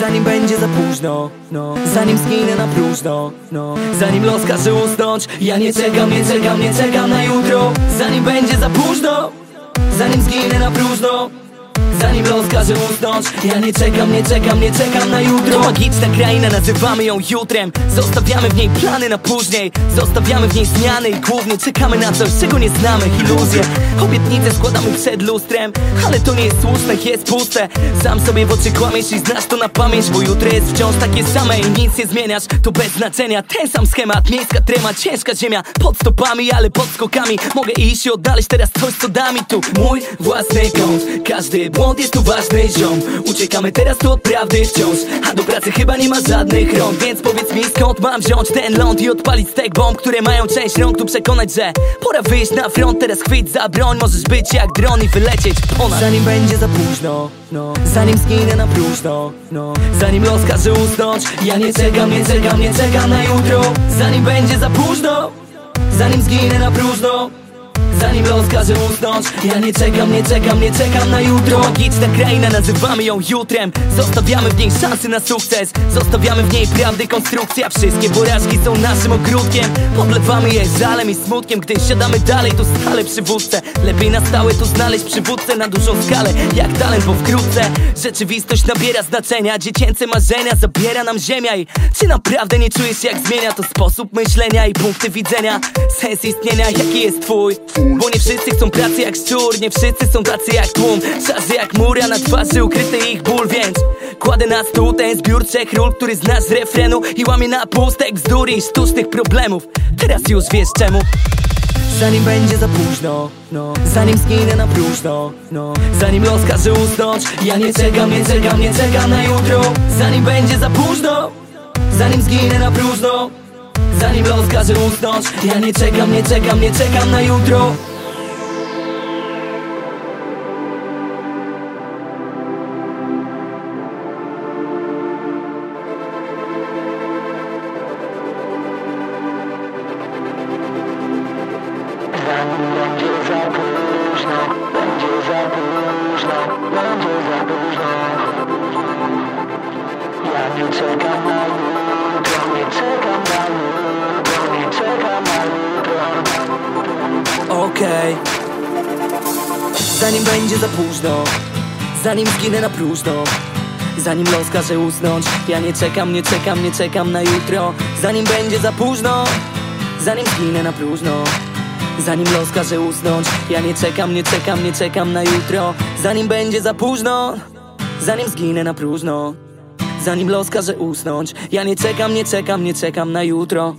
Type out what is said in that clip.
Zanim będzie za późno, no. Zanim zginę na próżno, no. Zanim los każe usnąć Ja nie czekam, nie czekam, nie czekam na jutro. Zanim będzie za późno Zanim zginę na próżno Zanim los każe usnąć Ja nie czekam, nie czekam, nie czekam na jutro. To magiczna kraina, nazywamy ją jutrem. Zostawiamy w niej plany na później. Zostawiamy w niej zmiany i głównie czekamy na coś, czego nie znamy. Iluzje, obietnice składamy przed lustrem Ale to nie jest słuszne, jest puste. Sam sobie w oczy kłamiesz i znasz to na pamięć Bo jutro jest wciąż takie same i nic nie zmieniasz. To bez znaczenia, ten sam schemat. Miejska trema, ciężka ziemia. Pod stopami, ale pod skokami. Mogę iść i odnaleźć teraz coś, co da mi tu Mój własny kąt Każdy błąd jest tu ważny, ziom. Uciekamy teraz tu od prawdy wciąż. A do pracy chyba nie ma żadnych rąk. Więc powiedz mi skąd mam wziąć ten ląd I odpalić stek bomb, które mają część rąk Tu przekonać, że pora wyjść na front. Teraz chwyć za broń, możesz być jak dron i wylecieć ponad. Zanim będzie za późno, no. Zanim zginę na próżno, no. Zanim los każe usnąć Ja nie czekam, nie czekam, nie czekam na jutro. Zanim będzie za późno Zanim zginę na próżno Zanim los każe usnąć Ja nie czekam, nie czekam, nie czekam na jutro. Magiczna kraina, nazywamy ją jutrem. Zostawiamy w niej szansy na sukces. Zostawiamy w niej prawdy, konstrukcja. Wszystkie porażki są naszym ogródkiem. Podlewamy je żalem i smutkiem. Gdy siadamy dalej, to stale przywódcę Lepiej na stałe tu znaleźć przywódcę Na dużą skalę, jak talent, bo wkrótce Rzeczywistość nabiera znaczenia. Dziecięce marzenia zabiera nam ziemia I czy naprawdę nie czujesz jak zmienia To sposób myślenia i punkty widzenia Sens istnienia, jaki jest twój? Bo nie wszyscy chcą pracy jak szczur Nie wszyscy są tacy jak tłum. Szarzy jak mur, a na twarzy ukryty ich ból Więc kładę na stół ten zbiór trzech ról Który znasz z refrenu I łamie na pustek bzdur i sztucznych problemów. Teraz już wiesz czemu. Zanim będzie za późno, no. Zanim zginę na próżno, no. Zanim los każe usnąć Ja nie czekam, nie czekam, nie czekam na jutro. Zanim będzie za późno Zanim zginę na próżno Zanim los każe usnąć Ja nie czekam, nie czekam, nie czekam na jutro Okej. Zanim będzie za późno Zanim zginę na próżno Zanim los każe usnąć Ja nie czekam, nie czekam, nie czekam na jutro. Zanim będzie za późno Zanim zginę na próżno Zanim los każe usnąć Ja nie czekam, nie czekam, nie czekam na jutro. Zanim będzie za późno Zanim zginę na próżno Zanim los każe usnąć Ja nie czekam, nie czekam, nie czekam na jutro